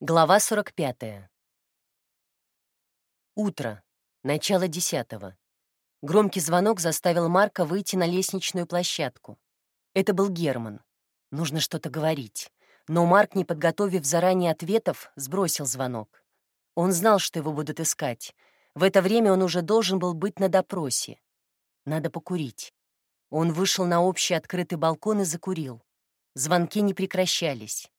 Глава 45. Утро. Начало десятого. Громкий звонок заставил Марка выйти на лестничную площадку. Это был Герман. Нужно что-то говорить. Но Марк, не подготовив заранее ответов, сбросил звонок. Он знал, что его будут искать. В это время он уже должен был быть на допросе. Надо покурить. Он вышел на общий открытый балкон и закурил. Звонки не прекращались.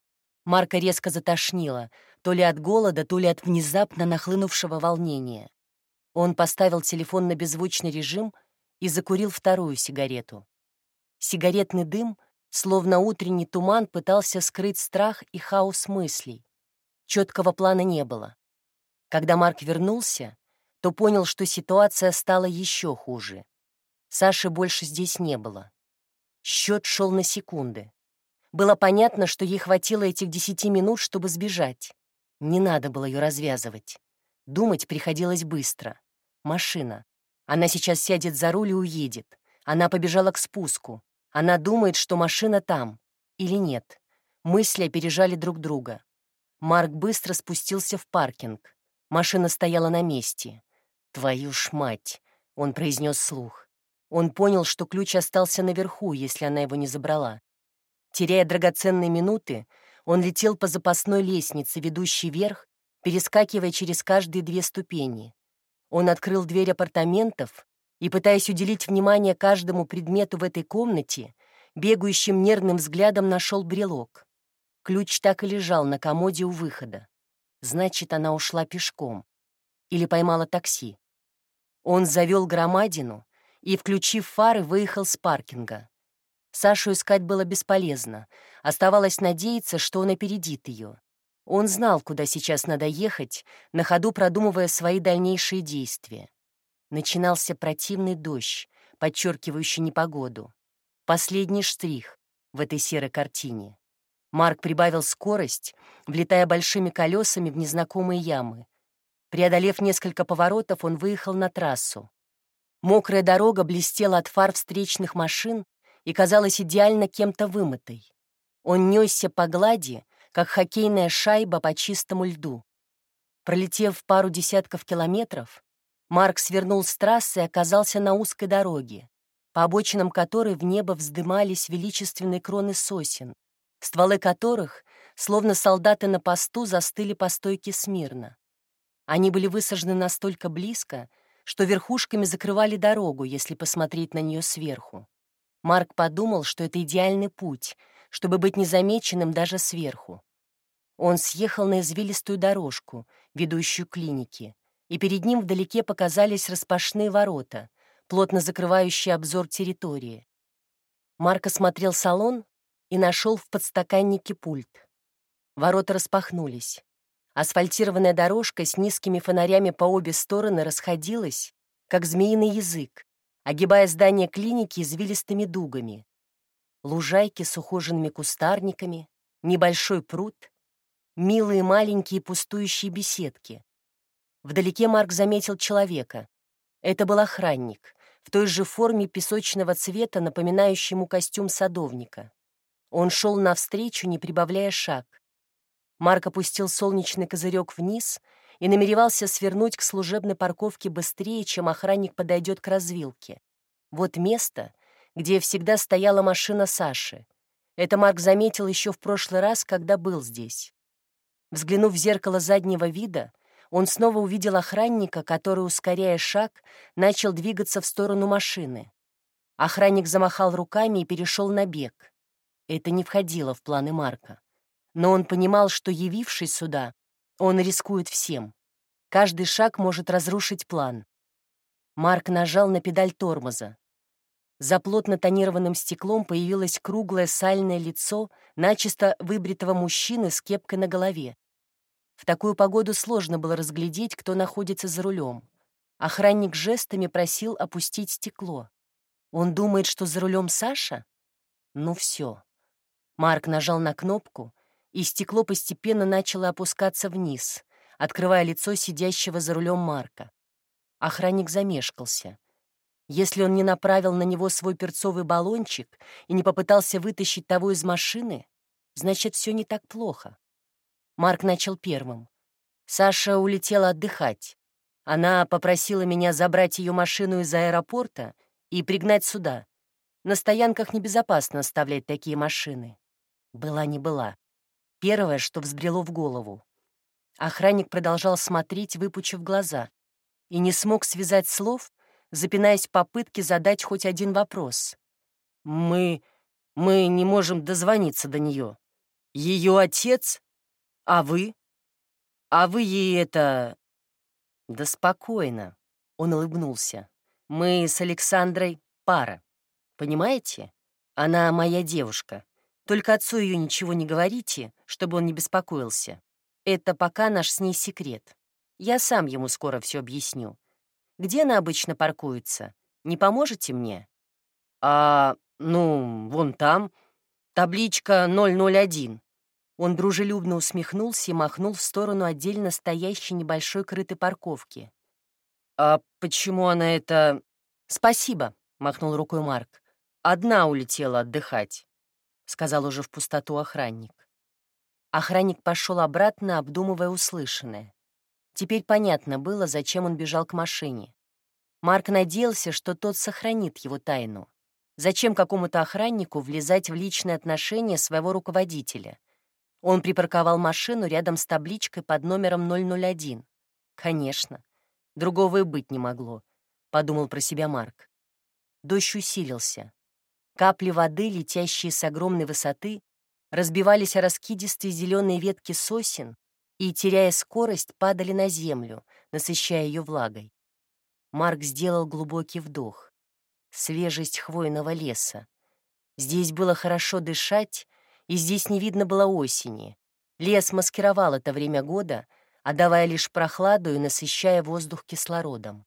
Марка резко затошнило, то ли от голода, то ли от внезапно нахлынувшего волнения. Он поставил телефон на беззвучный режим и закурил вторую сигарету. Сигаретный дым, словно утренний туман, пытался скрыть страх и хаос мыслей. Четкого плана не было. Когда Марк вернулся, то понял, что ситуация стала еще хуже. Саши больше здесь не было. Счет шел на секунды. Было понятно, что ей хватило этих десяти минут, чтобы сбежать. Не надо было ее развязывать. Думать приходилось быстро. Машина. Она сейчас сядет за руль и уедет. Она побежала к спуску. Она думает, что машина там. Или нет. Мысли опережали друг друга. Марк быстро спустился в паркинг. Машина стояла на месте. «Твою ж мать!» — он произнес слух. Он понял, что ключ остался наверху, если она его не забрала. Теряя драгоценные минуты, он летел по запасной лестнице, ведущей вверх, перескакивая через каждые две ступени. Он открыл дверь апартаментов и, пытаясь уделить внимание каждому предмету в этой комнате, бегающим нервным взглядом нашел брелок. Ключ так и лежал на комоде у выхода. Значит, она ушла пешком. Или поймала такси. Он завел громадину и, включив фары, выехал с паркинга. Сашу искать было бесполезно. Оставалось надеяться, что он опередит ее. Он знал, куда сейчас надо ехать, на ходу продумывая свои дальнейшие действия. Начинался противный дождь, подчеркивающий непогоду. Последний штрих в этой серой картине. Марк прибавил скорость, влетая большими колесами в незнакомые ямы. Преодолев несколько поворотов, он выехал на трассу. Мокрая дорога блестела от фар встречных машин, и казалась идеально кем-то вымытой. Он несся по глади, как хоккейная шайба по чистому льду. Пролетев пару десятков километров, Марк свернул с трассы и оказался на узкой дороге, по обочинам которой в небо вздымались величественные кроны сосен, стволы которых, словно солдаты на посту, застыли по стойке смирно. Они были высажены настолько близко, что верхушками закрывали дорогу, если посмотреть на нее сверху. Марк подумал, что это идеальный путь, чтобы быть незамеченным даже сверху. Он съехал на извилистую дорожку, ведущую к клинике, и перед ним вдалеке показались распашные ворота, плотно закрывающие обзор территории. Марк осмотрел салон и нашел в подстаканнике пульт. Ворота распахнулись. Асфальтированная дорожка с низкими фонарями по обе стороны расходилась, как змеиный язык, огибая здание клиники извилистыми дугами. Лужайки с ухоженными кустарниками, небольшой пруд, милые маленькие пустующие беседки. Вдалеке Марк заметил человека. Это был охранник, в той же форме песочного цвета, напоминающий ему костюм садовника. Он шел навстречу, не прибавляя шаг. Марк опустил солнечный козырек вниз — и намеревался свернуть к служебной парковке быстрее, чем охранник подойдет к развилке. Вот место, где всегда стояла машина Саши. Это Марк заметил еще в прошлый раз, когда был здесь. Взглянув в зеркало заднего вида, он снова увидел охранника, который, ускоряя шаг, начал двигаться в сторону машины. Охранник замахал руками и перешел на бег. Это не входило в планы Марка. Но он понимал, что, явившись сюда, он рискует всем. Каждый шаг может разрушить план. Марк нажал на педаль тормоза. За плотно тонированным стеклом появилось круглое сальное лицо начисто выбритого мужчины с кепкой на голове. В такую погоду сложно было разглядеть, кто находится за рулем. Охранник жестами просил опустить стекло. Он думает, что за рулем Саша? Ну все. Марк нажал на кнопку, и стекло постепенно начало опускаться вниз, открывая лицо сидящего за рулем Марка. Охранник замешкался. Если он не направил на него свой перцовый баллончик и не попытался вытащить того из машины, значит, все не так плохо. Марк начал первым. Саша улетела отдыхать. Она попросила меня забрать ее машину из аэропорта и пригнать сюда. На стоянках небезопасно оставлять такие машины. Была не была. Первое, что взбрело в голову. Охранник продолжал смотреть, выпучив глаза, и не смог связать слов, запинаясь в попытке задать хоть один вопрос. «Мы... мы не можем дозвониться до нее. Ее отец? А вы? А вы ей это...» «Да спокойно», — он улыбнулся. «Мы с Александрой пара. Понимаете? Она моя девушка. Только отцу ее ничего не говорите, чтобы он не беспокоился. Это пока наш с ней секрет. Я сам ему скоро все объясню. Где она обычно паркуется? Не поможете мне? А, ну, вон там. Табличка 001. Он дружелюбно усмехнулся и махнул в сторону отдельно стоящей небольшой крытой парковки. «А почему она это...» «Спасибо», — махнул рукой Марк. «Одна улетела отдыхать» сказал уже в пустоту охранник. Охранник пошел обратно, обдумывая услышанное. Теперь понятно было, зачем он бежал к машине. Марк надеялся, что тот сохранит его тайну. Зачем какому-то охраннику влезать в личные отношения своего руководителя? Он припарковал машину рядом с табличкой под номером 001. Конечно, другого и быть не могло, — подумал про себя Марк. Дождь усилился. Капли воды, летящие с огромной высоты, разбивались о раскидистые зеленые ветки сосен и, теряя скорость, падали на землю, насыщая ее влагой. Марк сделал глубокий вдох. Свежесть хвойного леса. Здесь было хорошо дышать, и здесь не видно было осени. Лес маскировал это время года, отдавая лишь прохладу и насыщая воздух кислородом.